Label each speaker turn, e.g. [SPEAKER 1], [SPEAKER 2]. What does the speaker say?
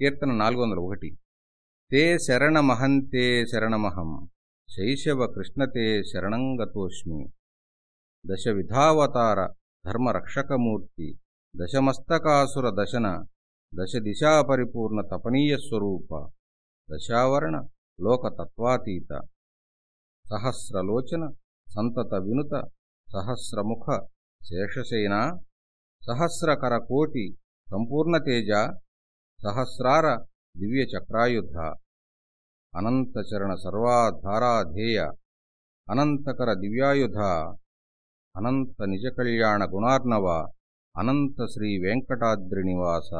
[SPEAKER 1] కీర్తన నాలుగు వందల ఒకటి తే శరణమహంతే శరణమహం శైశవ కృష్ణతే శరణంగతోష్మి. దశ విధావతార ధర్మరక్షకమూర్తి దశమస్తకాసుర దశన దశ దిశాపరిపూర్ణ తపనీయ స్వరూప దశావరణ లోకతత్వాతీత. సహస్రలోచన సంతత వినుత సహస్రముఖ శేషసేనా సహస్రకరకోటి సంపూర్ణతేజ సహస్రార దివ్యచక్రాయుధ అనంతచరణ సర్వాధారాధేయ. అనంతకర దివ్యాయుధ. అనంత నిజకళ్యాణ గుణార్ణవ. అనంత శ్రీ వెంకటాద్రినివాస